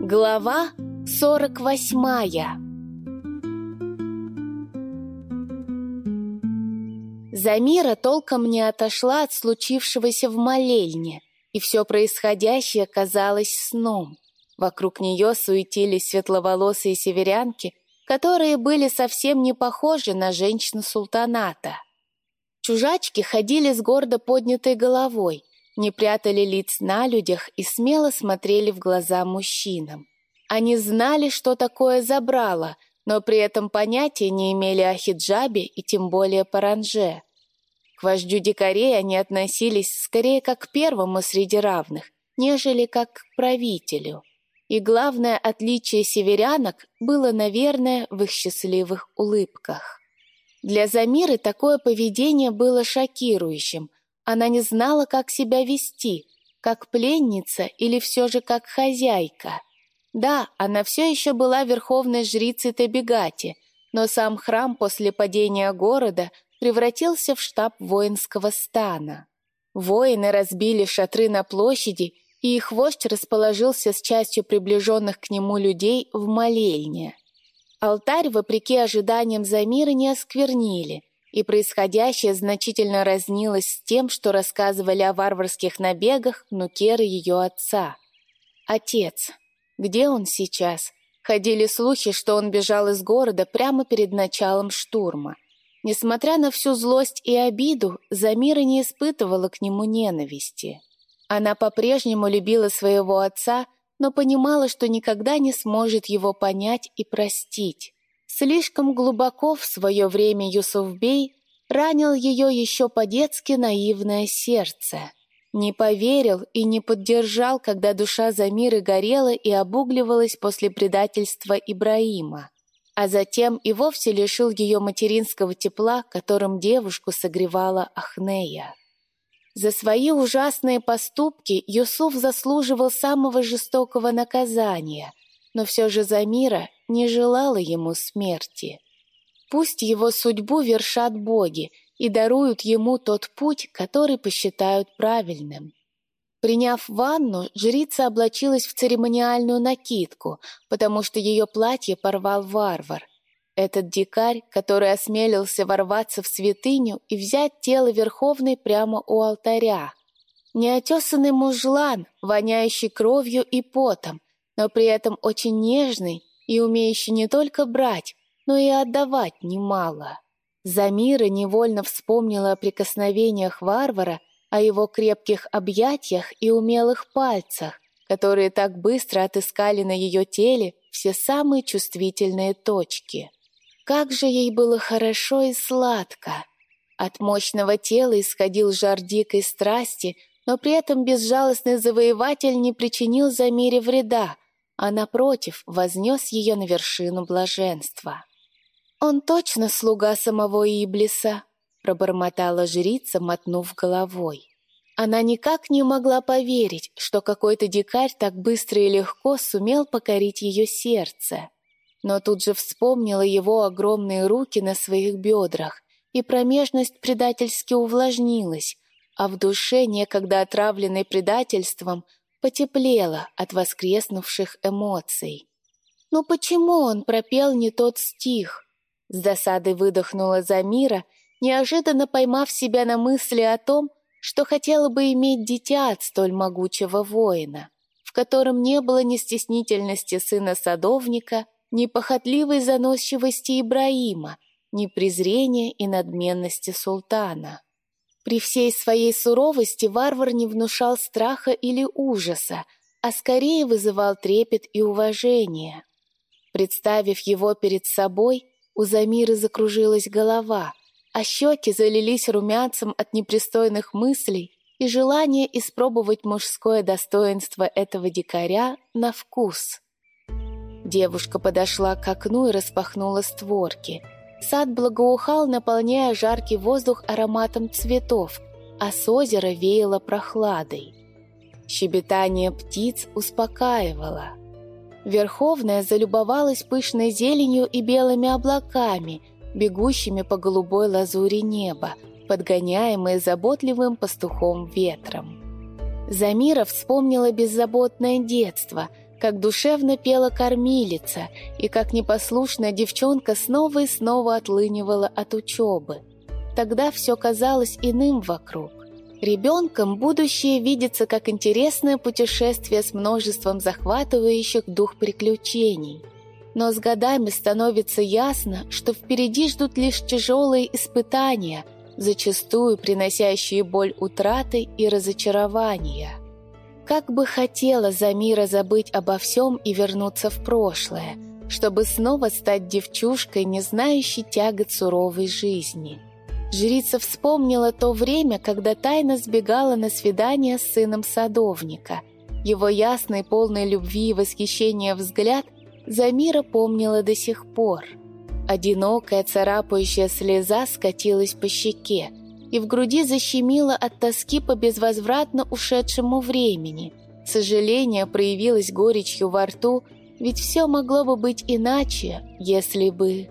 Глава сорок восьмая Замира толком не отошла от случившегося в молельне, и все происходящее казалось сном. Вокруг нее суетились светловолосые северянки, которые были совсем не похожи на женщин султаната. Чужачки ходили с гордо поднятой головой, не прятали лиц на людях и смело смотрели в глаза мужчинам. Они знали, что такое забрало, но при этом понятия не имели о хиджабе и тем более паранже. К вождю дикарей они относились скорее как к первому среди равных, нежели как к правителю. И главное отличие северянок было, наверное, в их счастливых улыбках. Для Замиры такое поведение было шокирующим. Она не знала, как себя вести, как пленница или все же как хозяйка. Да, она все еще была верховной жрицей Табигати, но сам храм после падения города превратился в штаб воинского стана. Воины разбили шатры на площади, и их вождь расположился с частью приближенных к нему людей в молельне. Алтарь, вопреки ожиданиям Замира, не осквернили, и происходящее значительно разнилось с тем, что рассказывали о варварских набегах нукеры ее отца. Отец. Где он сейчас? Ходили слухи, что он бежал из города прямо перед началом штурма. Несмотря на всю злость и обиду, Замира не испытывала к нему ненависти. Она по-прежнему любила своего отца но понимала, что никогда не сможет его понять и простить. Слишком глубоко в свое время Юсуфбей ранил ее еще по-детски наивное сердце. Не поверил и не поддержал, когда душа Замиры горела и обугливалась после предательства Ибраима. А затем и вовсе лишил ее материнского тепла, которым девушку согревала Ахнея. За свои ужасные поступки Юсуф заслуживал самого жестокого наказания, но все же Замира не желала ему смерти. Пусть его судьбу вершат боги и даруют ему тот путь, который посчитают правильным. Приняв ванну, жрица облачилась в церемониальную накидку, потому что ее платье порвал варвар — этот дикарь, который осмелился ворваться в святыню и взять тело Верховной прямо у алтаря. Неотесанный мужлан, воняющий кровью и потом, но при этом очень нежный и умеющий не только брать, но и отдавать немало. Замира невольно вспомнила о прикосновениях варвара, о его крепких объятиях и умелых пальцах, которые так быстро отыскали на ее теле все самые чувствительные точки. Как же ей было хорошо и сладко! От мощного тела исходил жар дикой страсти, но при этом безжалостный завоеватель не причинил Замире вреда, а, напротив, вознес ее на вершину блаженства. «Он точно слуга самого Иблиса», — пробормотала жрица, мотнув головой. Она никак не могла поверить, что какой-то дикарь так быстро и легко сумел покорить ее сердце но тут же вспомнила его огромные руки на своих бедрах, и промежность предательски увлажнилась, а в душе, некогда отравленной предательством, потеплело от воскреснувших эмоций. «Ну почему он пропел не тот стих?» С досадой выдохнула Замира, неожиданно поймав себя на мысли о том, что хотела бы иметь дитя от столь могучего воина, в котором не было ни стеснительности сына садовника, ни похотливой заносчивости Ибраима, ни презрения и надменности султана. При всей своей суровости варвар не внушал страха или ужаса, а скорее вызывал трепет и уважение. Представив его перед собой, у Замиры закружилась голова, а щеки залились румянцем от непристойных мыслей и желания испробовать мужское достоинство этого дикаря на вкус. Девушка подошла к окну и распахнула створки. Сад благоухал, наполняя жаркий воздух ароматом цветов, а с озера веяло прохладой. Щебетание птиц успокаивало. Верховная залюбовалась пышной зеленью и белыми облаками, бегущими по голубой лазури неба, подгоняемые заботливым пастухом ветром. Замира вспомнила беззаботное детство, как душевно пела кормилица и как непослушная девчонка снова и снова отлынивала от учебы. Тогда все казалось иным вокруг. Ребенком будущее видится как интересное путешествие с множеством захватывающих дух приключений. Но с годами становится ясно, что впереди ждут лишь тяжелые испытания – зачастую приносящие боль утраты и разочарования. Как бы хотела Замира забыть обо всем и вернуться в прошлое, чтобы снова стать девчушкой, не знающей тягот суровой жизни. Жрица вспомнила то время, когда тайно сбегала на свидание с сыном садовника. Его ясный, полный любви и восхищения взгляд Замира помнила до сих пор – Одинокая царапающая слеза скатилась по щеке и в груди защемила от тоски по безвозвратно ушедшему времени. Сожаление проявилось горечью во рту, ведь все могло бы быть иначе, если бы...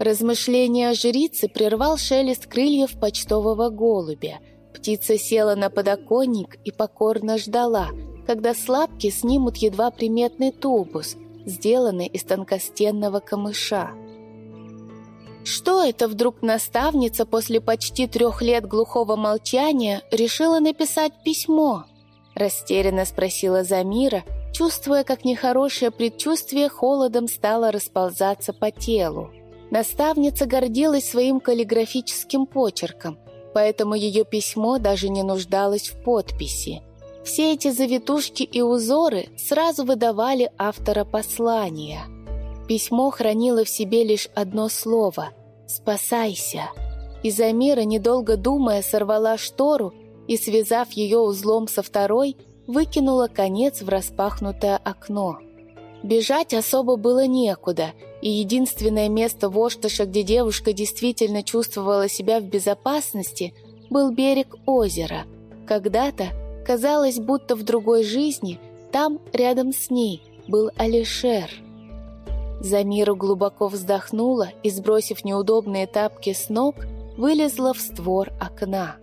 Размышления жрицы прервал шелест крыльев почтового голубя. Птица села на подоконник и покорно ждала, когда слабки снимут едва приметный тубус – сделанный из тонкостенного камыша. Что это вдруг наставница после почти трех лет глухого молчания решила написать письмо? Растерянно спросила Замира, чувствуя, как нехорошее предчувствие холодом стало расползаться по телу. Наставница гордилась своим каллиграфическим почерком, поэтому ее письмо даже не нуждалось в подписи. Все эти завитушки и узоры сразу выдавали автора послания. Письмо хранило в себе лишь одно слово «Спасайся». И Замира, недолго думая, сорвала штору и, связав ее узлом со второй, выкинула конец в распахнутое окно. Бежать особо было некуда, и единственное место в Ошташе, где девушка действительно чувствовала себя в безопасности, был берег озера. Когда-то Казалось, будто в другой жизни там, рядом с ней, был Алишер. Замира глубоко вздохнула и, сбросив неудобные тапки с ног, вылезла в створ окна.